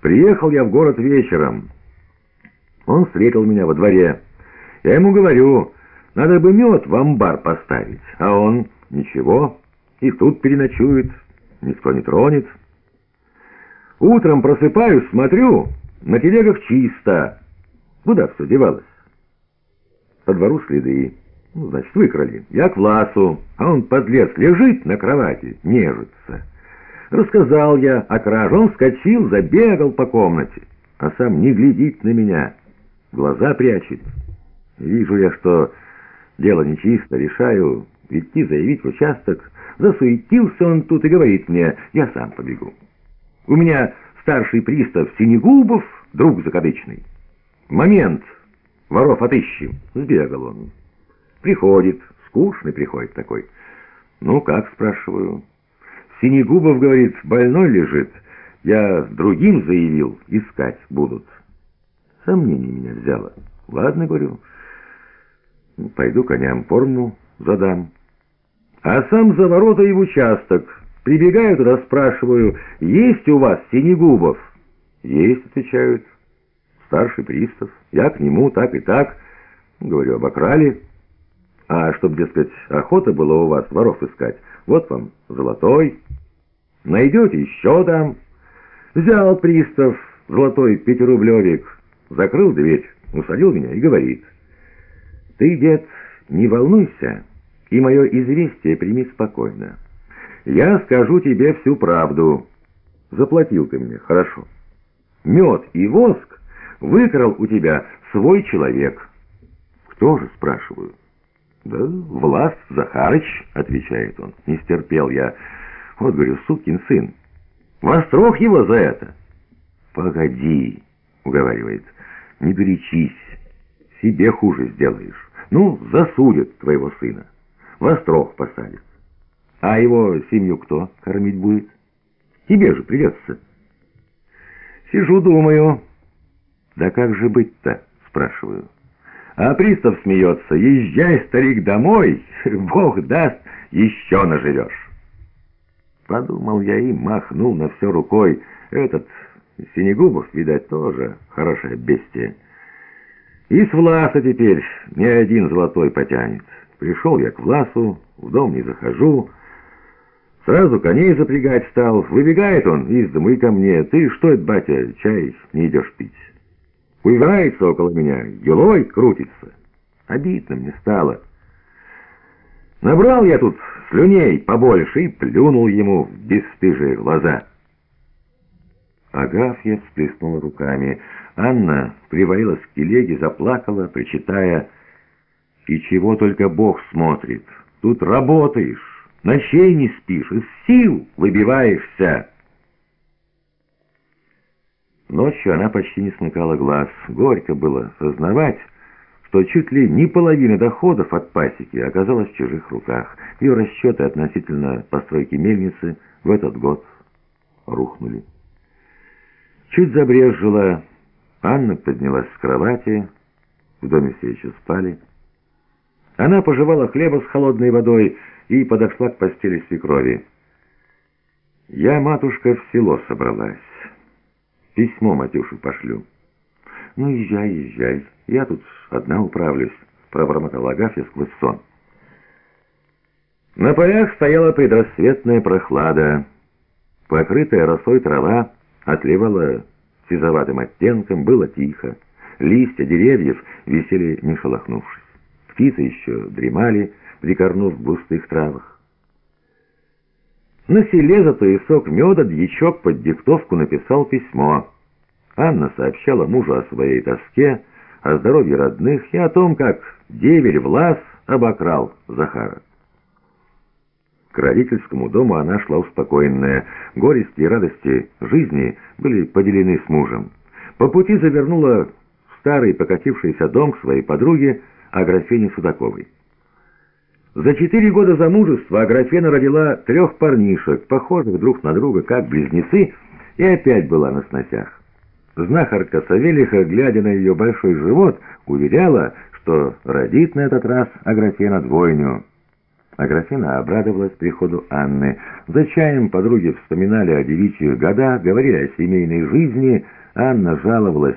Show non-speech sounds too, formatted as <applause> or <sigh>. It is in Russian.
Приехал я в город вечером. Он встретил меня во дворе. Я ему говорю, надо бы мед в амбар поставить. А он, ничего, и тут переночует, никто не тронет. Утром просыпаюсь, смотрю, на телегах чисто. Куда все девалось? По двору следы. Ну, значит, выкрали. Я к Власу, а он, подлец, лежит на кровати, нежится. Рассказал я о краже. Он вскочил, забегал по комнате, а сам не глядит на меня, глаза прячет. Вижу я, что дело нечисто, решаю идти заявить в участок. Засуетился он тут и говорит мне, я сам побегу. У меня старший пристав Синегубов, друг закадычный. Момент, воров отыщем. Сбегал он. Приходит, скучный приходит такой. Ну, как, спрашиваю. Синегубов, говорит, больной лежит. Я другим заявил, искать будут. Сомнение меня взяло. Ладно, говорю, пойду коням форму задам. А сам за ворота и в участок. Прибегаю туда, спрашиваю, есть у вас Синегубов? Есть, отвечают. Старший пристав. Я к нему так и так. Говорю, обокрали. А чтоб, дескать, охота была у вас воров искать, вот вам золотой. Найдете еще там. Взял пристав золотой пятирублевик, закрыл дверь, усадил меня и говорит. Ты, дед, не волнуйся, и мое известие прими спокойно. Я скажу тебе всю правду. Заплатил ты мне, хорошо. Мед и воск выкрал у тебя свой человек. Кто же, спрашиваю? «Да, Влас Захарыч», — отвечает он. «Не стерпел я. Вот, говорю, сукин сын. Вострох его за это». «Погоди», — уговаривает, — «не горячись. Себе хуже сделаешь. Ну, засудят твоего сына. Вострох посадят. А его семью кто кормить будет? Тебе же придется». Сижу, думаю. «Да как же быть-то?» — спрашиваю. А пристав смеется. «Езжай, старик, домой, <laughs> Бог даст, еще наживешь». Подумал я и махнул на все рукой. Этот Синегубов, видать, тоже хорошее бестие. И с Власа теперь ни один золотой потянет. Пришел я к Власу, в дом не захожу. Сразу коней запрягать стал. Выбегает он из дома и ко мне. «Ты что это, батя, чай не идешь пить?» Уиграется около меня, гелой крутится. Обидно мне стало. Набрал я тут слюней побольше и плюнул ему в бесстыжие глаза. Агафья всплеснула руками. Анна привалилась к телеге, заплакала, причитая, «И чего только Бог смотрит? Тут работаешь, ночей не спишь, из сил выбиваешься». Ночью она почти не смыкала глаз. Горько было сознавать, что чуть ли не половина доходов от пасеки оказалась в чужих руках. Ее расчеты относительно постройки мельницы в этот год рухнули. Чуть забрежила, Анна поднялась с кровати, в доме все еще спали. Она пожевала хлеба с холодной водой и подошла к постели свекрови. «Я, матушка, в село собралась». Письмо Матюше пошлю. Ну, езжай, езжай. Я тут одна управлюсь, пробормотала Агафья сквозь сон. На полях стояла предрассветная прохлада. Покрытая росой трава отливала сизоватым оттенком, было тихо. Листья деревьев висели не шелохнувшись. Птицы еще дремали, прикорнув в густых травах. На селе за туесок меда дьячок под диктовку написал письмо. Анна сообщала мужу о своей тоске, о здоровье родных и о том, как деверь Влас обокрал Захара. К родительскому дому она шла успокоенная. Горести и радости жизни были поделены с мужем. По пути завернула в старый покатившийся дом к своей подруге Аграфене Судаковой. За четыре года замужества Аграфена родила трех парнишек, похожих друг на друга, как близнецы, и опять была на сносях. Знахарка Савелиха, глядя на ее большой живот, уверяла, что родит на этот раз Аграфена двойню. Аграфена обрадовалась приходу Анны. За чаем подруги вспоминали о девичьих годах, говорили о семейной жизни. Анна жаловалась